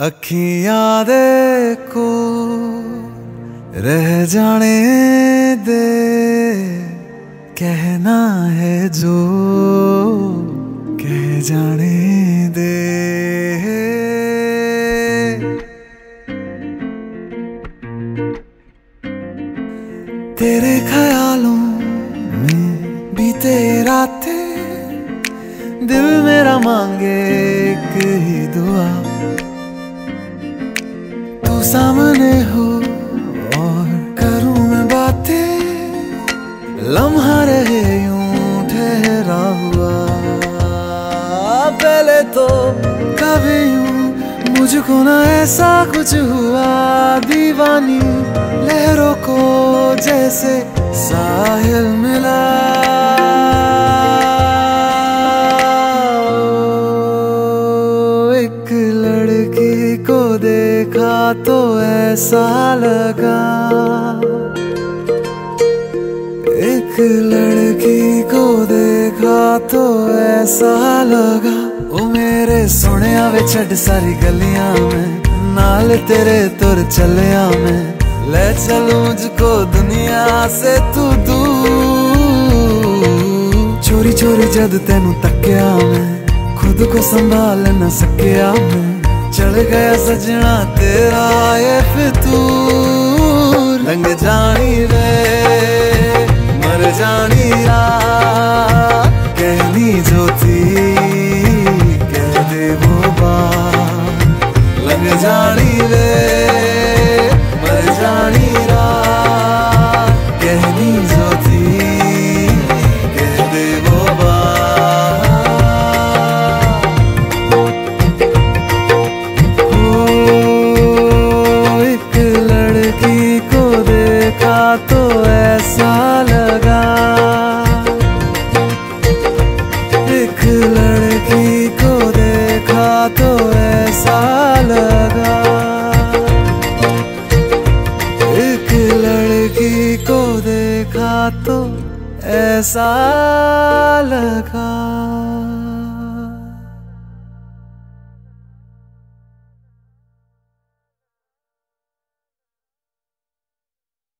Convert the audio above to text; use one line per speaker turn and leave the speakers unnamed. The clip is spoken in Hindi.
अखियाँ दे को रह जाने दे। कहना है जो, कह जाने दे। तेरे ख्यालों में बीते रातें दिल मेरा मांगे एक ही दुआ। सामने हो और करूँ मैं बातें। लम्हा रहे यूँ ठहरा हुआ। पहले तो कभी यूँ मुझको ना ऐसा कुछ हुआ। दीवानी लहरों को जैसे तो ऐसा लगा। एक लड़की को देखा तो ऐसा लगा। ओ मेरे सोने वे छड़ सारी गलियाँ में, नाल तेरे तुर चलिया मैं। ले चलू मुझको दुनिया से तू दूर। चोरी चोरी जद तेनू तकिया मैं, खुद को संभाल न सकिया मैं। चढ़ गया सजना तेरा। देखा तो ऐसा लगा।